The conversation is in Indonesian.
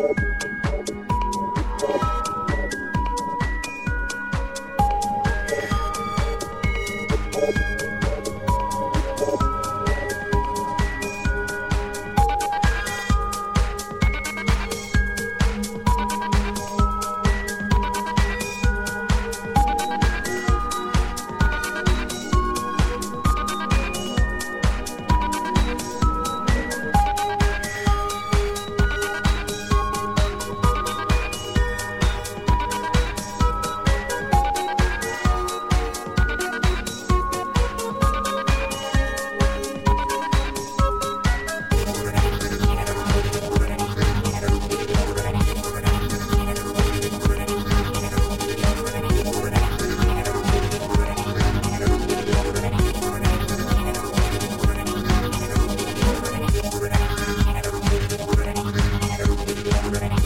you Right.